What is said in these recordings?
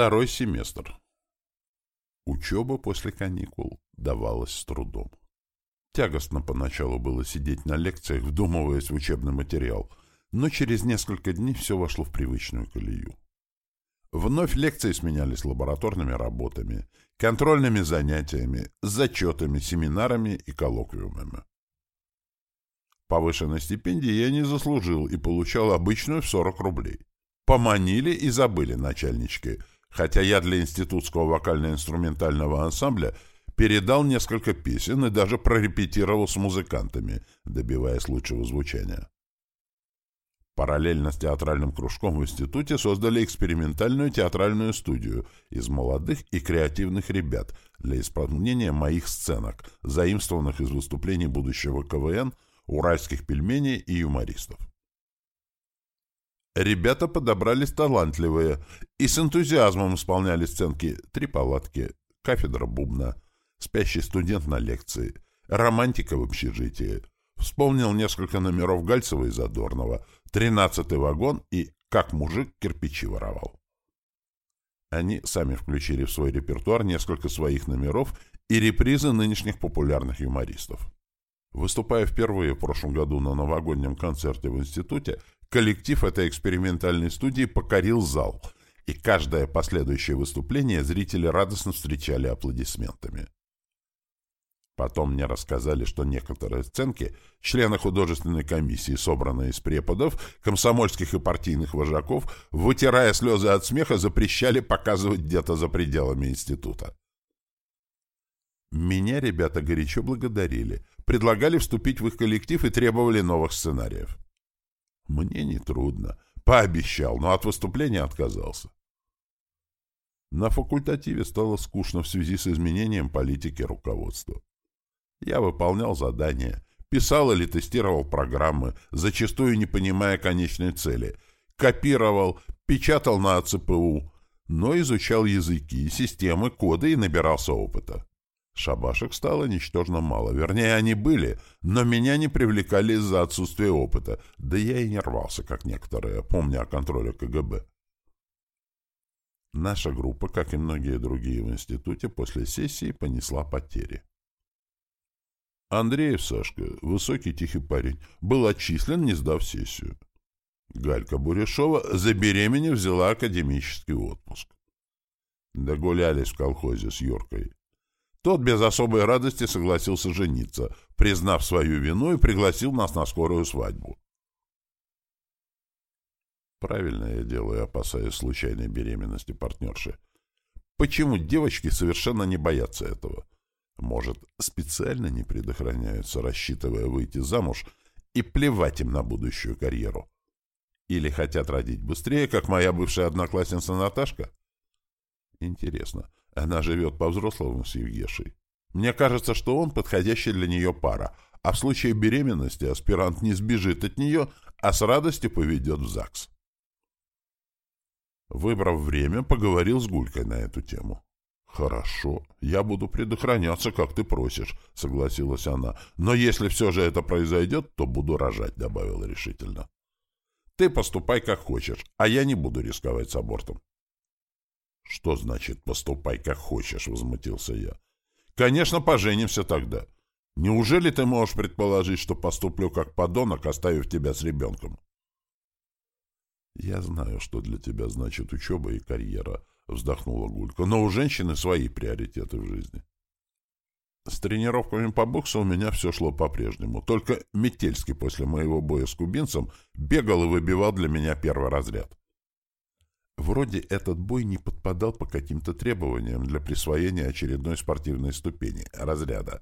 Второй семестр. Учеба после каникул давалась с трудом. Тягостно поначалу было сидеть на лекциях, вдумываясь в учебный материал, но через несколько дней все вошло в привычную колею. Вновь лекции сменялись лабораторными работами, контрольными занятиями, зачетами, семинарами и коллоквиумами. Повышенной стипендии я не заслужил и получал обычную в 40 рублей. Поманили и забыли начальнички, хотя я для институтского вокально-инструментального ансамбля передал несколько песен и даже прорепетировал с музыкантами, добиваясь лучшего звучания. Параллельно с театральным кружком в институте создали экспериментальную театральную студию из молодых и креативных ребят для исполнения моих сценок, заимствованных из выступлений будущего КВН, уральских пельменей и юмористов. Ребята подобрались талантливые и с энтузиазмом исполняли сценки «Три палатки», «Кафедра бубна», «Спящий студент на лекции», «Романтика в общежитии», вспомнил несколько номеров Гальцева и Задорнова, «Тринадцатый вагон» и «Как мужик кирпичи воровал». Они сами включили в свой репертуар несколько своих номеров и репризы нынешних популярных юмористов. Выступая впервые в прошлом году на новогоднем концерте в институте, Коллектив этой экспериментальной студии покорил зал, и каждое последующее выступление зрители радостно встречали аплодисментами. Потом мне рассказали, что некоторые сценки члены художественной комиссии, собранные из преподов, комсомольских и партийных вожаков, вытирая слезы от смеха, запрещали показывать где-то за пределами института. Меня ребята горячо благодарили, предлагали вступить в их коллектив и требовали новых сценариев. Мне нетрудно. Пообещал, но от выступления отказался. На факультативе стало скучно в связи с изменением политики руководства. Я выполнял задания, писал или тестировал программы, зачастую не понимая конечной цели, копировал, печатал на АЦПУ, но изучал языки, системы, коды и набирался опыта. Шабашек стало ничтожно мало. Вернее, они были, но меня не привлекали из-за отсутствия опыта. Да я и не рвался, как некоторые, помня о контроле КГБ. Наша группа, как и многие другие в институте, после сессии понесла потери. Андреев Сашка, высокий тихий парень, был отчислен, не сдав сессию. Галька Бурешова, забеременев, взяла академический отпуск. Догулялись в колхозе с Юркой. Тот без особой радости согласился жениться, признав свою вину и пригласил нас на скорую свадьбу. Правильно я делаю, опасаясь случайной беременности партнерши. Почему девочки совершенно не боятся этого? Может, специально не предохраняются, рассчитывая выйти замуж и плевать им на будущую карьеру? Или хотят родить быстрее, как моя бывшая одноклассница Наташка? Интересно, она живет по-взрослому с Евгешей. Мне кажется, что он подходящий для нее пара, а в случае беременности аспирант не сбежит от нее, а с радостью поведет в ЗАГС. Выбрав время, поговорил с Гулькой на эту тему. «Хорошо, я буду предохраняться, как ты просишь», — согласилась она. «Но если все же это произойдет, то буду рожать», — добавила решительно. «Ты поступай, как хочешь, а я не буду рисковать с абортом». «Что значит «поступай как хочешь»?» — возмутился я. «Конечно, поженимся тогда. Неужели ты можешь предположить, что поступлю как подонок, оставив тебя с ребенком?» «Я знаю, что для тебя значит учеба и карьера», — вздохнула Гулька. «Но у женщины свои приоритеты в жизни». С тренировками по боксу у меня все шло по-прежнему. Только Метельский после моего боя с кубинцем бегал и выбивал для меня первый разряд. Вроде этот бой не подпадал по каким-то требованиям для присвоения очередной спортивной ступени, разряда,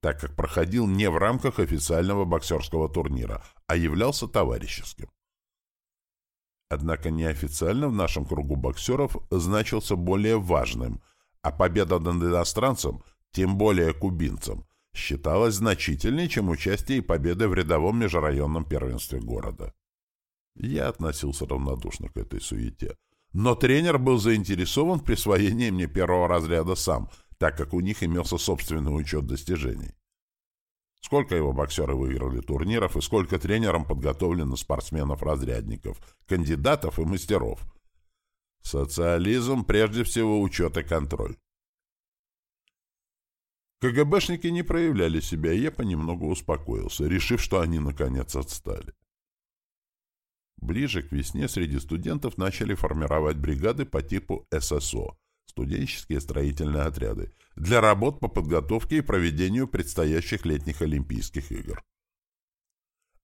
так как проходил не в рамках официального боксерского турнира, а являлся товарищеским. Однако неофициально в нашем кругу боксеров значился более важным, а победа над иностранцем, тем более кубинцем, считалась значительнее, чем участие и победы в рядовом межрайонном первенстве города. Я относился равнодушно к этой суете. Но тренер был заинтересован в присвоении мне первого разряда сам, так как у них имелся собственный учет достижений. Сколько его боксеры выиграли турниров и сколько тренерам подготовлено спортсменов-разрядников, кандидатов и мастеров. Социализм прежде всего учет и контроль. КГБшники не проявляли себя, и я понемногу успокоился, решив, что они наконец отстали. Ближе к весне среди студентов начали формировать бригады по типу ССО – студенческие строительные отряды – для работ по подготовке и проведению предстоящих летних Олимпийских игр.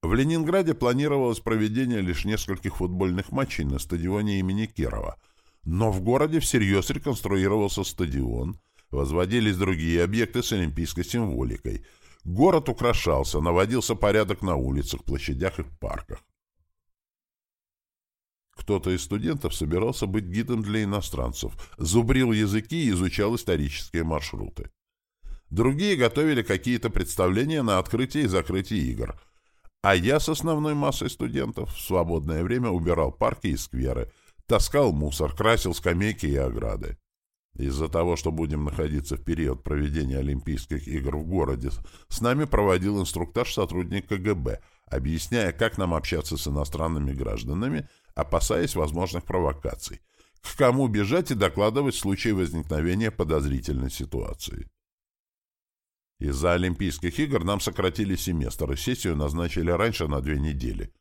В Ленинграде планировалось проведение лишь нескольких футбольных матчей на стадионе имени Кирова, но в городе всерьез реконструировался стадион, возводились другие объекты с олимпийской символикой. Город украшался, наводился порядок на улицах, площадях и парках. Кто-то из студентов собирался быть гидом для иностранцев, зубрил языки и изучал исторические маршруты. Другие готовили какие-то представления на открытие и закрытие игр. А я с основной массой студентов в свободное время убирал парки и скверы, таскал мусор, красил скамейки и ограды. Из-за того, что будем находиться в период проведения Олимпийских игр в городе, с нами проводил инструктаж сотрудник КГБ, объясняя, как нам общаться с иностранными гражданами, опасаясь возможных провокаций, к кому бежать и докладывать в случае возникновения подозрительной ситуации. Из-за Олимпийских игр нам сократили семестр, и сессию назначили раньше на две недели –